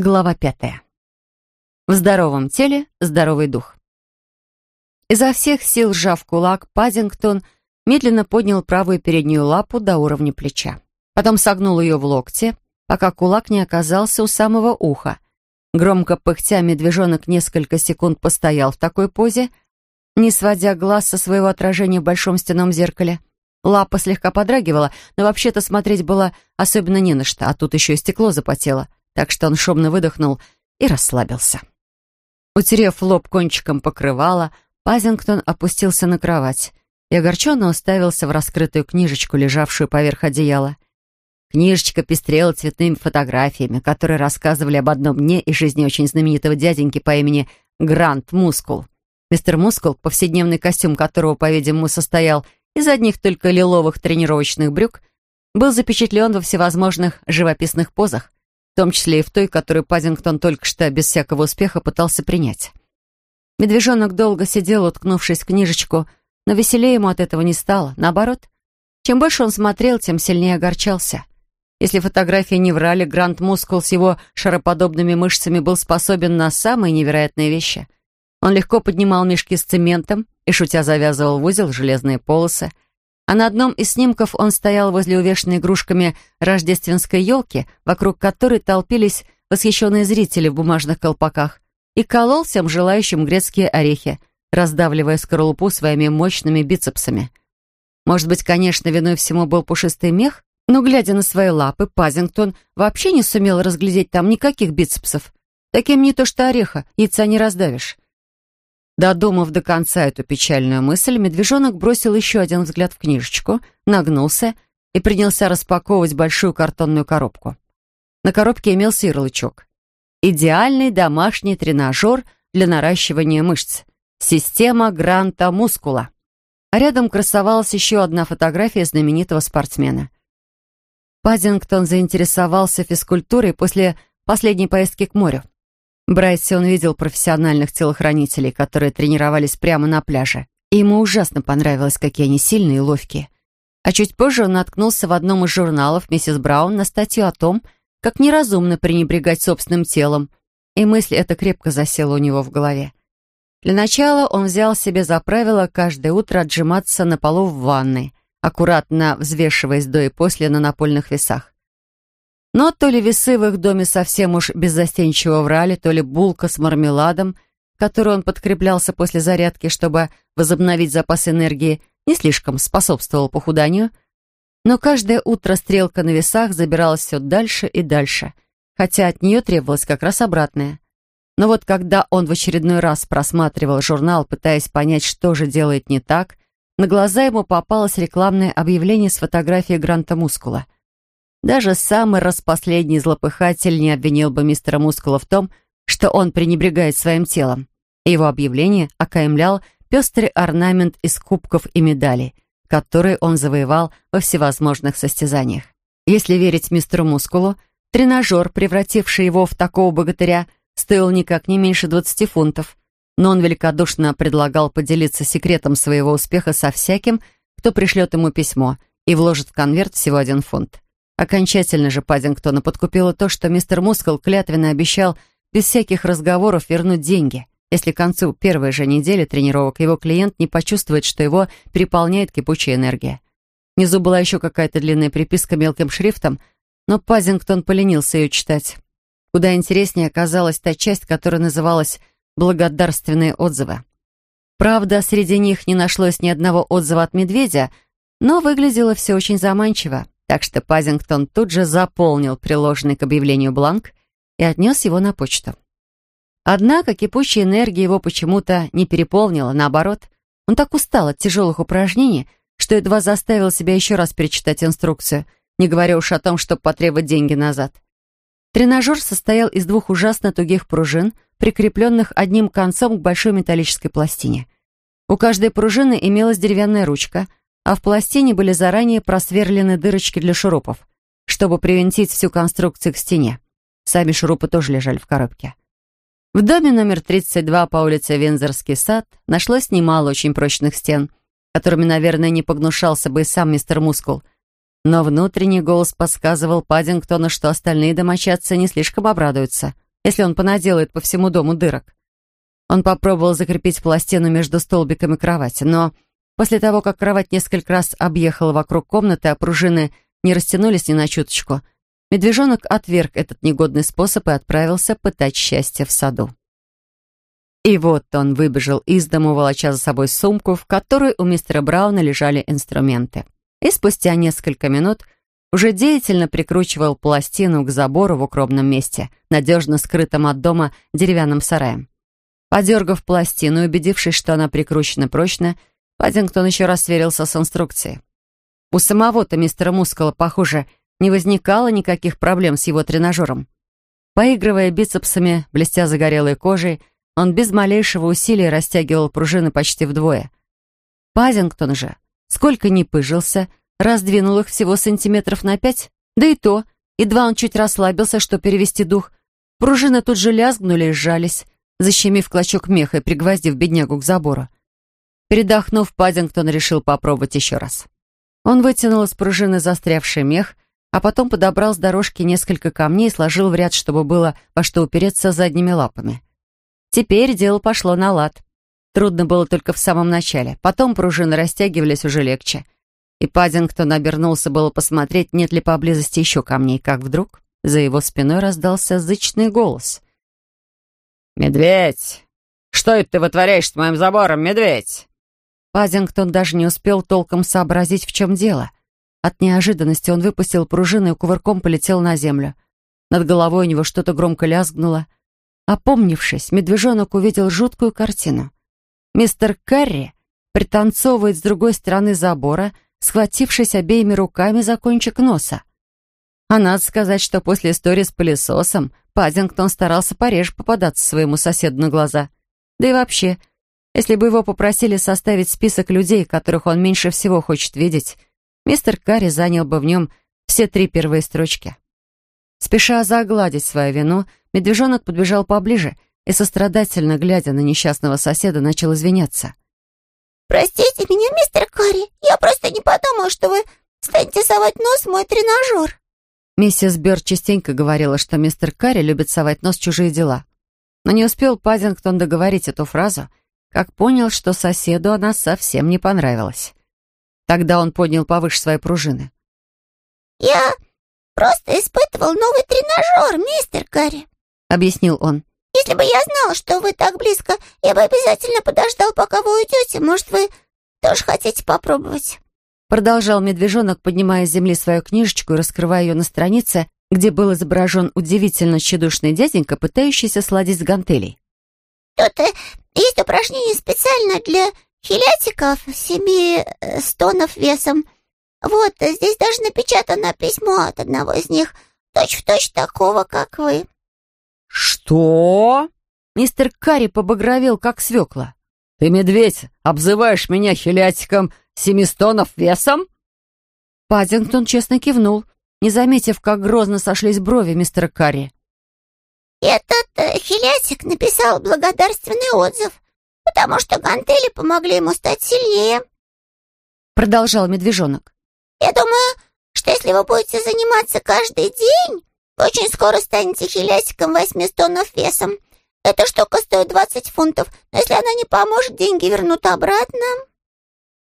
Глава пятая. В здоровом теле здоровый дух. Изо всех сил сжав кулак, Пазингтон медленно поднял правую переднюю лапу до уровня плеча. Потом согнул ее в локте, пока кулак не оказался у самого уха. Громко пыхтя, медвежонок несколько секунд постоял в такой позе, не сводя глаз со своего отражения в большом стенном зеркале. Лапа слегка подрагивала, но вообще-то смотреть было особенно не на что, а тут еще и стекло запотело — так что он шумно выдохнул и расслабился. Утерев лоб кончиком покрывала, Пазингтон опустился на кровать и огорченно уставился в раскрытую книжечку, лежавшую поверх одеяла. Книжечка пестрела цветными фотографиями, которые рассказывали об одном дне из жизни очень знаменитого дяденьки по имени Грант Мускул. Мистер Мускул, повседневный костюм которого, по-видимому, состоял из одних только лиловых тренировочных брюк, был запечатлен во всевозможных живописных позах, в том числе и в той, которую Пазингтон только что без всякого успеха пытался принять. Медвежонок долго сидел, уткнувшись в книжечку, но веселее ему от этого не стало. Наоборот, чем больше он смотрел, тем сильнее огорчался. Если фотографии не врали, Грант Мускул с его шароподобными мышцами был способен на самые невероятные вещи. Он легко поднимал мешки с цементом и, шутя, завязывал в узел железные полосы — а на одном из снимков он стоял возле увешанной игрушками рождественской елки, вокруг которой толпились восхищенные зрители в бумажных колпаках, и колол всем желающим грецкие орехи, раздавливая скорлупу своими мощными бицепсами. Может быть, конечно, виной всему был пушистый мех, но, глядя на свои лапы, Пазингтон вообще не сумел разглядеть там никаких бицепсов. Таким не то что ореха, яйца не раздавишь. Додумав до конца эту печальную мысль, медвежонок бросил еще один взгляд в книжечку, нагнулся и принялся распаковывать большую картонную коробку. На коробке имелся ярлычок. «Идеальный домашний тренажер для наращивания мышц. Система Гранта Мускула». А рядом красовалась еще одна фотография знаменитого спортсмена. Паддингтон заинтересовался физкультурой после последней поездки к морю. Брайсе он видел профессиональных телохранителей, которые тренировались прямо на пляже. И ему ужасно понравилось, какие они сильные и ловкие. А чуть позже он наткнулся в одном из журналов миссис Браун на статью о том, как неразумно пренебрегать собственным телом, и мысль эта крепко засела у него в голове. Для начала он взял себе за правило каждое утро отжиматься на полу в ванной, аккуратно взвешиваясь до и после на напольных весах. Но то ли весы в их доме совсем уж беззастенчиво врали, то ли булка с мармеладом, которую он подкреплялся после зарядки, чтобы возобновить запас энергии, не слишком способствовал похуданию. Но каждое утро стрелка на весах забиралась все дальше и дальше, хотя от нее требовалось как раз обратное. Но вот когда он в очередной раз просматривал журнал, пытаясь понять, что же делает не так, на глаза ему попалось рекламное объявление с фотографией Гранта Мускула — даже самый распоследний злопыхатель не обвинил бы мистера Мускула в том, что он пренебрегает своим телом. Его объявление окаймлял пестрый орнамент из кубков и медалей, которые он завоевал во всевозможных состязаниях. Если верить мистеру Мускулу, тренажер, превративший его в такого богатыря, стоил никак не меньше 20 фунтов, но он великодушно предлагал поделиться секретом своего успеха со всяким, кто пришлет ему письмо и вложит в конверт всего один фунт. Окончательно же Паддингтона подкупило то, что мистер Мускул клятвенно обещал без всяких разговоров вернуть деньги, если к концу первой же недели тренировок его клиент не почувствует, что его переполняет кипучая энергия. Внизу была еще какая-то длинная приписка мелким шрифтом, но Пазингтон поленился ее читать. Куда интереснее оказалась та часть, которая называлась «благодарственные отзывы». Правда, среди них не нашлось ни одного отзыва от медведя, но выглядело все очень заманчиво. Так что Пазингтон тут же заполнил приложенный к объявлению бланк и отнес его на почту. Однако кипучая энергия его почему-то не переполнила, наоборот. Он так устал от тяжелых упражнений, что едва заставил себя еще раз перечитать инструкцию, не говоря уж о том, чтобы потребовать деньги назад. Тренажер состоял из двух ужасно тугих пружин, прикрепленных одним концом к большой металлической пластине. У каждой пружины имелась деревянная ручка, а в пластине были заранее просверлены дырочки для шурупов, чтобы привинтить всю конструкцию к стене. Сами шурупы тоже лежали в коробке. В доме номер 32 по улице Вензорский сад нашлось немало очень прочных стен, которыми, наверное, не погнушался бы и сам мистер Мускул. Но внутренний голос подсказывал Паддингтону, что остальные домочадцы не слишком обрадуются если он понаделает по всему дому дырок. Он попробовал закрепить пластину между столбиками кровати, но после того, как кровать несколько раз объехала вокруг комнаты, а пружины не растянулись ни на чуточку, медвежонок отверг этот негодный способ и отправился пытать счастье в саду. И вот он выбежал из дому, волоча за собой сумку, в которой у мистера Брауна лежали инструменты. И спустя несколько минут уже деятельно прикручивал пластину к забору в укромном месте, надежно скрытом от дома деревянным сараем. Подергав пластину и убедившись, что она прикручена прочно, Паддингтон еще раз сверился с инструкцией. У самого-то мистера Мускала, похоже, не возникало никаких проблем с его тренажером. Поигрывая бицепсами, блестя загорелой кожей, он без малейшего усилия растягивал пружины почти вдвое. Пазингтон же, сколько ни пыжился, раздвинул их всего сантиметров на пять, да и то, едва он чуть расслабился, что перевести дух, пружины тут же лязгнули и сжались, защемив клочок меха и пригвоздив беднягу к забору. Передохнув, Паддингтон решил попробовать еще раз. Он вытянул из пружины застрявший мех, а потом подобрал с дорожки несколько камней и сложил в ряд, чтобы было во что упереться задними лапами. Теперь дело пошло на лад. Трудно было только в самом начале. Потом пружины растягивались уже легче. И Паддингтон обернулся было посмотреть, нет ли поблизости еще камней, как вдруг за его спиной раздался зычный голос. «Медведь! Что это ты вытворяешь с моим забором, медведь?» Паддингтон даже не успел толком сообразить, в чем дело. От неожиданности он выпустил пружину и кувырком полетел на землю. Над головой у него что-то громко лязгнуло — Опомнившись, медвежонок увидел жуткую картину. Мистер Карри пританцовывает с другой стороны забора, схватившись обеими руками за кончик носа. А надо сказать, что после истории с пылесосом Паддингтон старался пореже попадаться своему соседу на глаза. Да и вообще, если бы его попросили составить список людей, которых он меньше всего хочет видеть, мистер Карри занял бы в нем все три первые строчки. Спеша загладить свою вину, медвежонок подбежал поближе и, сострадательно глядя на несчастного соседа, начал извиняться. «Простите меня, мистер Карри, я просто не подумал, что вы станете совать нос в мой тренажер». Миссис Бёрд частенько говорила, что мистер Карри любит совать нос в чужие дела. Но не успел Паддингтон договорить эту фразу, как понял, что соседу она совсем не понравилась. Тогда он поднял повыше свои пружины. «Я просто испытывал новый тренажер, мистер Карри», — объяснил он. «Если бы я знал, что вы так близко, я бы обязательно подождал, пока вы уйдете. Может, вы тоже хотите попробовать?» Продолжал медвежонок, поднимая с земли свою книжечку и раскрывая ее на странице, где был изображен удивительно тщедушный дяденька, пытающийся сладить с гантелей. «Тут э, есть упражнение специально для хилятиков семи э, стонов весом. Вот, здесь даже напечатано письмо от одного из них, точь-в-точь точь такого, как вы». «Что?» Мистер Карри побагровел, как свекла. «Ты, медведь, обзываешь меня хилятиком семистонов весом?» Паддингтон честно кивнул, не заметив, как грозно сошлись брови мистера Карри. «Этот э, хилятик написал благодарственный отзыв, потому что гантели помогли ему стать сильнее», продолжал медвежонок. Я думаю, что если вы будете заниматься каждый день, очень скоро станете хилясиком восьми тоннов весом. Эта штука стоит 20 фунтов, но если она не поможет, деньги вернут обратно».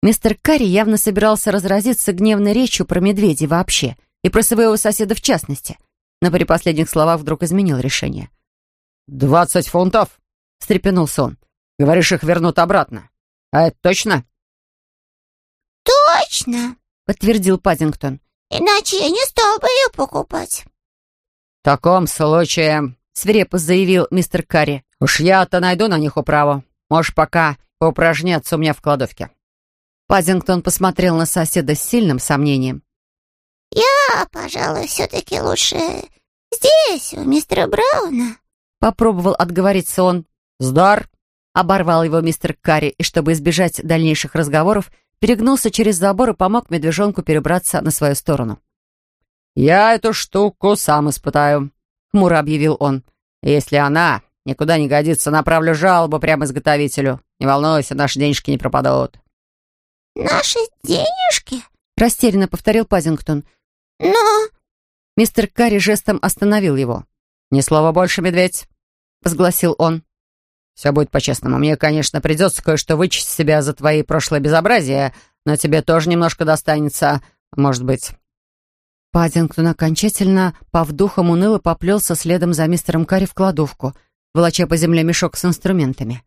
Мистер Карри явно собирался разразиться гневной речью про медведей вообще и про своего соседа в частности, но при последних словах вдруг изменил решение. «Двадцать фунтов?» — встрепенулся он. «Говоришь, их вернут обратно. А это точно?» «Точно!» — подтвердил Паддингтон. «Иначе я не стал бы ее покупать». «В таком случае», — свирепо заявил мистер Карри, «уж я-то найду на них управу. Можешь пока поупражняться у меня в кладовке». Паддингтон посмотрел на соседа с сильным сомнением. «Я, пожалуй, все-таки лучше здесь, у мистера Брауна», — попробовал отговориться он. «Сдар!» — оборвал его мистер Карри, и чтобы избежать дальнейших разговоров, перегнулся через забор и помог медвежонку перебраться на свою сторону. «Я эту штуку сам испытаю», — хмуро объявил он. «Если она никуда не годится, направлю жалобу прямо изготовителю. Не волнуйся, наши денежки не пропадут». «Наши денежки?» — растерянно повторил Пазингтон. «Но...» Мистер Карри жестом остановил его. «Ни слова больше, медведь», — возгласил он. «Все будет по-честному. Мне, конечно, придется кое-что вычесть себя за твои прошлые безобразия, но тебе тоже немножко достанется, может быть». Паддингтон окончательно, пав духом, уныло поплелся следом за мистером Карри в кладовку, волоча по земле мешок с инструментами.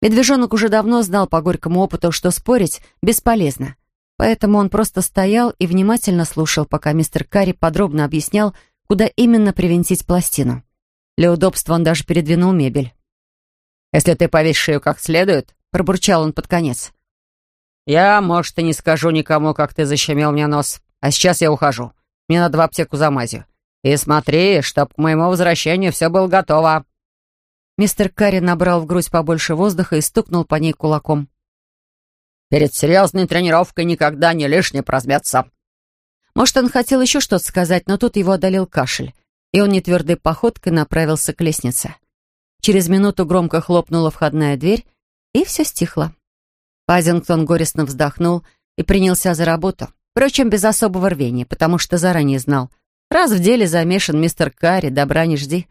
Медвежонок уже давно знал по горькому опыту, что спорить бесполезно, поэтому он просто стоял и внимательно слушал, пока мистер Карри подробно объяснял, куда именно привинтить пластину. Для удобства он даже передвинул мебель. «Если ты повесишь ее как следует», — пробурчал он под конец. «Я, может, и не скажу никому, как ты защемил мне нос. А сейчас я ухожу. Мне надо в аптеку за мазью. И смотри, чтоб к моему возвращению все было готово». Мистер Карри набрал в грудь побольше воздуха и стукнул по ней кулаком. «Перед серьезной тренировкой никогда не лишне прозмяться». Может, он хотел еще что-то сказать, но тут его одолел кашель, и он нетвердой походкой направился к лестнице. Через минуту громко хлопнула входная дверь, и все стихло. Пазингтон горестно вздохнул и принялся за работу. Впрочем, без особого рвения, потому что заранее знал. Раз в деле замешан мистер Карри, добра не жди.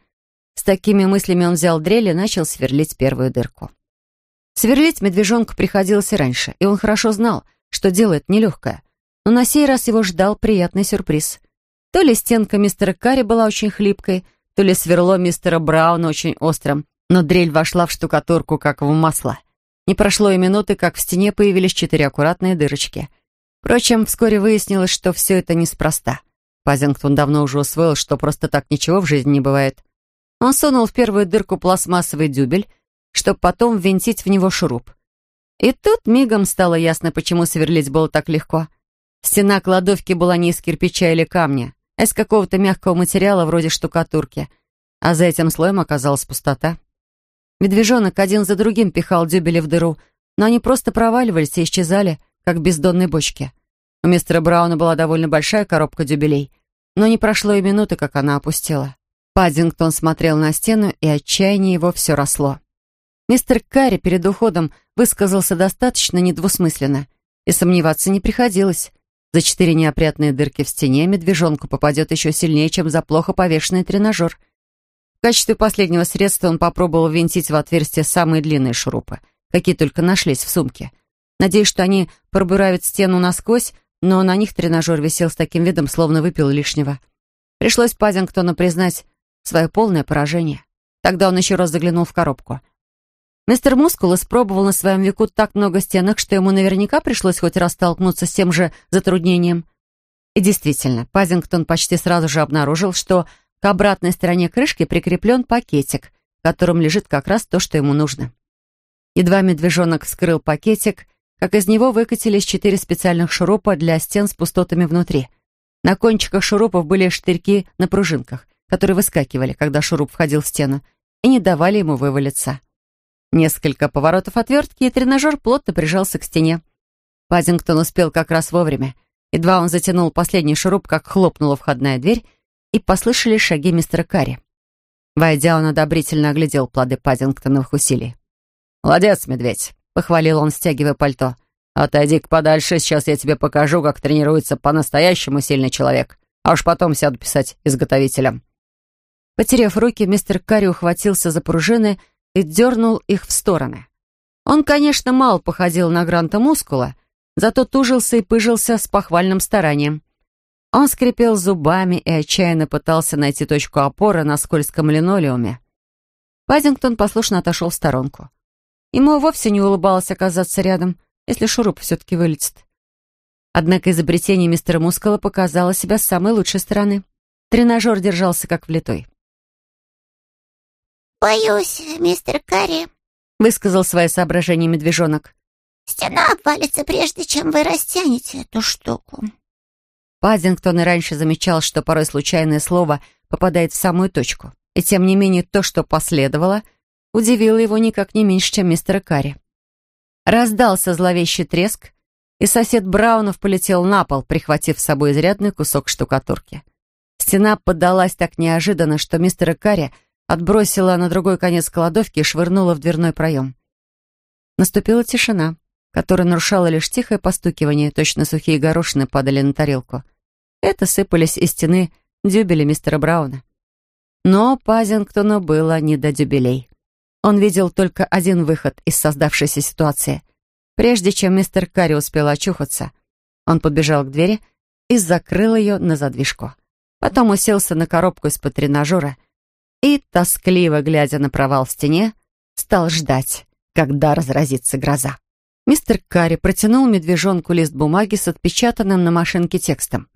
С такими мыслями он взял дрель и начал сверлить первую дырку. Сверлить медвежонку приходилось и раньше, и он хорошо знал, что дело это нелегкое. Но на сей раз его ждал приятный сюрприз. То ли стенка мистера Карри была очень хлипкой, то ли сверло мистера Брауна очень острым, но дрель вошла в штукатурку, как в масло. Не прошло и минуты, как в стене появились четыре аккуратные дырочки — Впрочем, вскоре выяснилось, что все это неспроста. Пазингтон давно уже усвоил, что просто так ничего в жизни не бывает. Он сунул в первую дырку пластмассовый дюбель, чтобы потом ввинтить в него шуруп. И тут мигом стало ясно, почему сверлить было так легко. Стена кладовки была не из кирпича или камня, а из какого-то мягкого материала вроде штукатурки, а за этим слоем оказалась пустота. Медвежонок один за другим пихал дюбели в дыру, но они просто проваливались и исчезали — как бездонной бочке. У мистера Брауна была довольно большая коробка дюбелей, но не прошло и минуты, как она опустела. Паддингтон смотрел на стену, и отчаяние его все росло. Мистер Карри перед уходом высказался достаточно недвусмысленно, и сомневаться не приходилось. За четыре неопрятные дырки в стене медвежонку попадет еще сильнее, чем за плохо повешенный тренажер. В качестве последнего средства он попробовал винтить в отверстие самые длинные шурупы, какие только нашлись в сумке. Надеюсь, что они пробуравят стену насквозь, но на них тренажер висел с таким видом, словно выпил лишнего. Пришлось Пазингтону признать свое полное поражение. Тогда он еще раз заглянул в коробку. Мистер Мускул испробовал на своем веку так много стенок, что ему наверняка пришлось хоть раз столкнуться с тем же затруднением. И действительно, Пазингтон почти сразу же обнаружил, что к обратной стороне крышки прикреплен пакетик, в котором лежит как раз то, что ему нужно. Едва медвежонок вскрыл пакетик, как из него выкатились четыре специальных шурупа для стен с пустотами внутри. На кончиках шурупов были штырьки на пружинках, которые выскакивали, когда шуруп входил в стену, и не давали ему вывалиться. Несколько поворотов отвертки, и тренажер плотно прижался к стене. Паддингтон успел как раз вовремя. Едва он затянул последний шуруп, как хлопнула входная дверь, и послышались шаги мистера Карри. Войдя, он одобрительно оглядел плоды Паддингтоновых усилий. «Молодец, медведь!» — похвалил он, стягивая пальто. «Отойди-ка подальше, сейчас я тебе покажу, как тренируется по-настоящему сильный человек, а уж потом сяду писать изготовителем». Потеряв руки, мистер Карри ухватился за пружины и дернул их в стороны. Он, конечно, мало походил на Гранта Мускула, зато тужился и пыжился с похвальным старанием. Он скрипел зубами и отчаянно пытался найти точку опоры на скользком линолеуме. Паддингтон послушно отошел в сторонку. Ему вовсе не улыбалось оказаться рядом, если шуруп все-таки вылетит. Однако изобретение мистера Мускала показало себя с самой лучшей стороны. Тренажер держался как влитой. «Боюсь, мистер Карри», — высказал свои соображения медвежонок. «Стена обвалится, прежде чем вы растянете эту штуку». Паддингтон и раньше замечал, что порой случайное слово попадает в самую точку. И тем не менее то, что последовало — удивило его никак не меньше, чем мистера Карри. Раздался зловещий треск, и сосед Браунов полетел на пол, прихватив с собой изрядный кусок штукатурки. Стена поддалась так неожиданно, что мистера Карри отбросила на другой конец кладовки и швырнула в дверной проем. Наступила тишина, которая нарушала лишь тихое постукивание, точно сухие горошины падали на тарелку. Это сыпались из стены дюбели мистера Брауна. Но Пазингтону было не до дюбелей. Он видел только один выход из создавшейся ситуации. Прежде чем мистер Карри успел очухаться, он подбежал к двери и закрыл ее на задвижку. Потом уселся на коробку из-под тренажера и, тоскливо глядя на провал в стене, стал ждать, когда разразится гроза. Мистер Карри протянул медвежонку лист бумаги с отпечатанным на машинке текстом.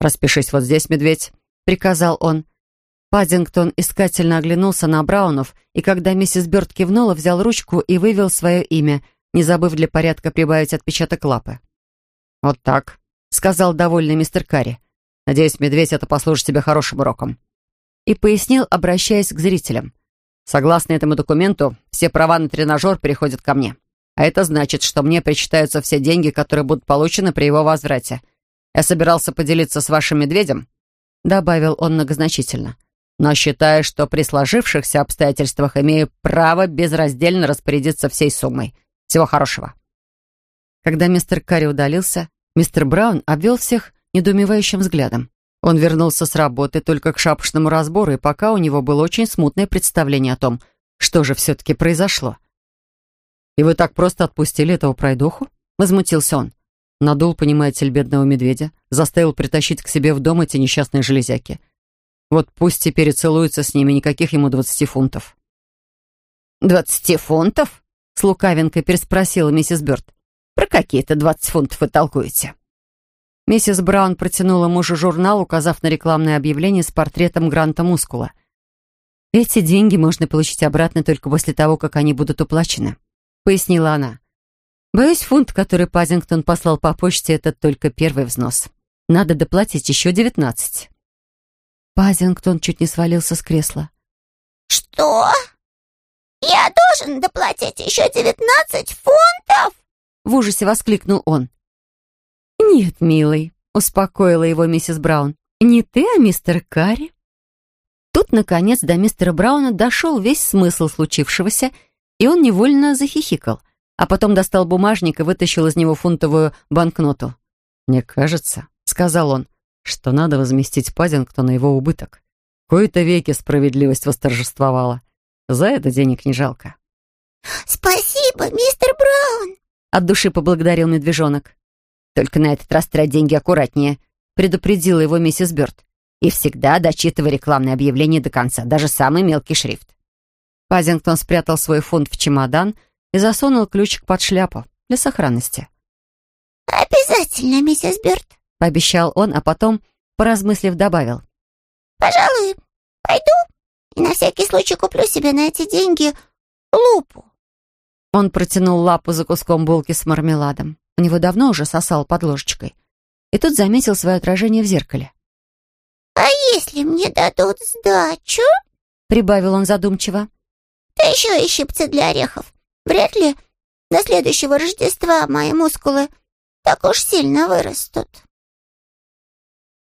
«Распишись вот здесь, медведь», — приказал он. Паддингтон искательно оглянулся на Браунов, и когда миссис Бёрд кивнула, взял ручку и вывел свое имя, не забыв для порядка прибавить отпечаток лапы. «Вот так», — сказал довольный мистер Карри. «Надеюсь, медведь это послужит тебе хорошим уроком». И пояснил, обращаясь к зрителям. «Согласно этому документу, все права на тренажер переходят ко мне. А это значит, что мне причитаются все деньги, которые будут получены при его возврате. Я собирался поделиться с вашим медведем», — добавил он многозначительно но считаю, что при сложившихся обстоятельствах имею право безраздельно распорядиться всей суммой. Всего хорошего». Когда мистер Карри удалился, мистер Браун обвел всех недоумевающим взглядом. Он вернулся с работы только к шапочному разбору, и пока у него было очень смутное представление о том, что же все-таки произошло. «И вы так просто отпустили этого пройдоху?» — возмутился он. Надул, понимаете ли, бедного медведя, заставил притащить к себе в дом эти несчастные железяки — вот пусть теперь и целуется с ними, никаких ему двадцати фунтов». «Двадцати фунтов?» — с лукавинкой переспросила миссис Бёрд. «Про какие-то двадцать фунтов вы толкуете?» Миссис Браун протянула мужу журнал, указав на рекламное объявление с портретом Гранта Мускула. «Эти деньги можно получить обратно только после того, как они будут уплачены», — пояснила она. «Боюсь, фунт, который Пазингтон послал по почте, это только первый взнос. Надо доплатить еще девятнадцать». Пазингтон чуть не свалился с кресла. «Что? Я должен доплатить еще девятнадцать фунтов?» В ужасе воскликнул он. «Нет, милый», — успокоила его миссис Браун. «Не ты, а мистер Карри». Тут, наконец, до мистера Брауна дошел весь смысл случившегося, и он невольно захихикал, а потом достал бумажник и вытащил из него фунтовую банкноту. «Мне кажется», — сказал он, что надо возместить Паддингтона его убыток. Кои-то веки справедливость восторжествовала. За это денег не жалко. «Спасибо, мистер Браун!» От души поблагодарил медвежонок. «Только на этот раз трать деньги аккуратнее», предупредила его миссис Бёрд. «И всегда дочитывай рекламное объявление до конца, даже самый мелкий шрифт». Пазингтон спрятал свой фунт в чемодан и засунул ключик под шляпу для сохранности. «Обязательно, миссис Бёрд», — пообещал он, а потом, поразмыслив, добавил. «Пожалуй, пойду и на всякий случай куплю себе на эти деньги лупу». Он протянул лапу за куском булки с мармеладом. У него давно уже сосал под ложечкой. И тут заметил свое отражение в зеркале. «А если мне дадут сдачу?» — прибавил он задумчиво. «Да еще и щипцы для орехов. Вряд ли до следующего Рождества мои мускулы так уж сильно вырастут».